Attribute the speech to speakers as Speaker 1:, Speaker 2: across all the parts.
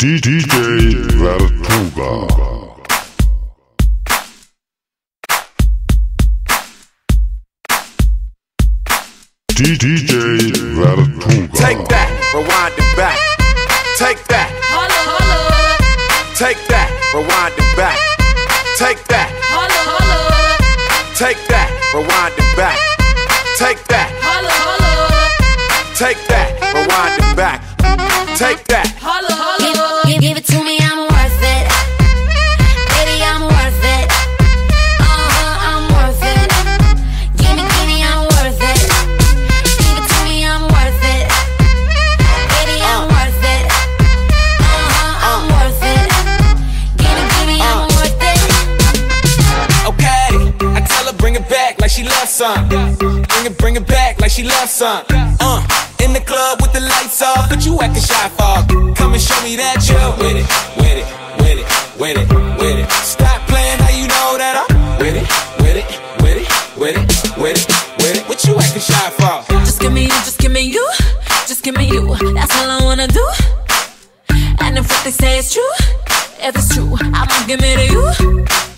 Speaker 1: DJ Vertuga. DJ Vertuga.
Speaker 2: Take that, rewind it back. Take that,
Speaker 3: Holla, holla,
Speaker 2: take that, rewind it back. Take that,
Speaker 3: holla, holla,
Speaker 2: take that, rewind it back. Take that,
Speaker 3: holla, holla,
Speaker 2: take that, rewind it back. Take that.
Speaker 3: holla, holla.
Speaker 4: She loves some. Bring it, bring it back like she loves some. Uh, in the club with the lights off, but you acting shy for. Come and show me that you're with it, with it, with it, with it, with it. Stop playing, how you know that I'm with it, with it, with it, with it, with it, with it. What you acting shy for?
Speaker 3: Just give me you, just give me you, just give me you. That's all I wanna do. And if what they say is true, if it's true, I'ma give it to you.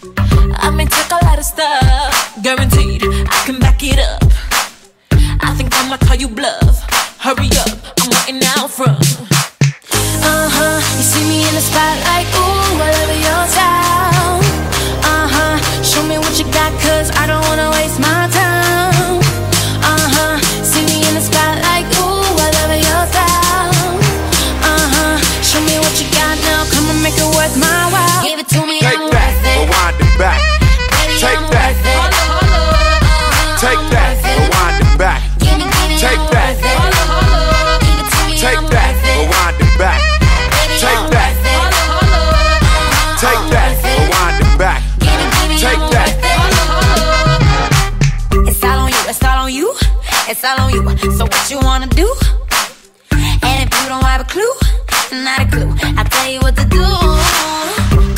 Speaker 3: I may take a lot of stuff, guaranteed I can back it up. I think I'ma call you bluff. Hurry up, I'm waiting out front.
Speaker 5: Uh huh. You see me in the spotlight, ooh, love your style. It's all on you. So what you wanna do? And if you don't have a clue, not a clue, I'll tell you what to do.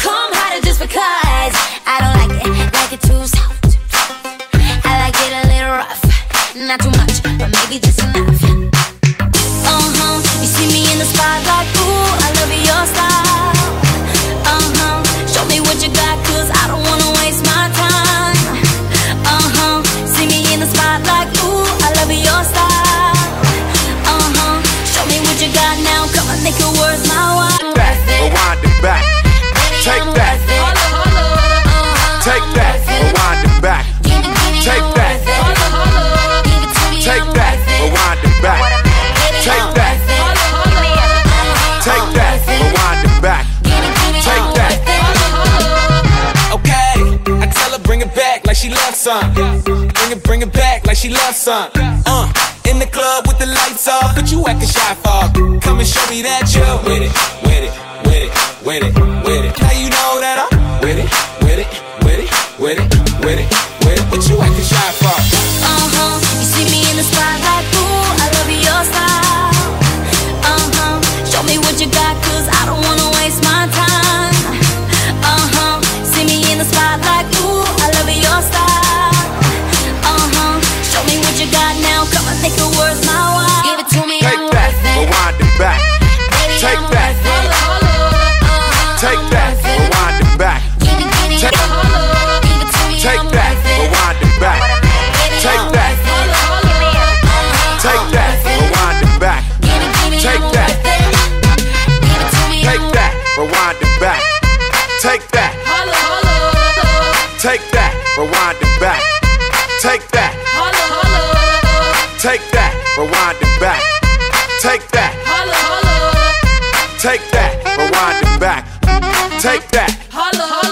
Speaker 5: Come harder just because I don't like it, like it too soft. I like it a little rough, not too much,
Speaker 4: some. Bring it, bring it back like she loves some. Uh, in the club with the lights off, but you acting shy for. Come and show me that you're with it, with it, with it, with it, with it. Now you know that I'm with it,
Speaker 2: Take that,
Speaker 3: Holla, holla,
Speaker 2: take that, rewind it back. Take that,
Speaker 3: holla, holla,
Speaker 2: take that, rewind it back. Take that,
Speaker 3: holla, holla.
Speaker 2: take that, rewind it back. Take that.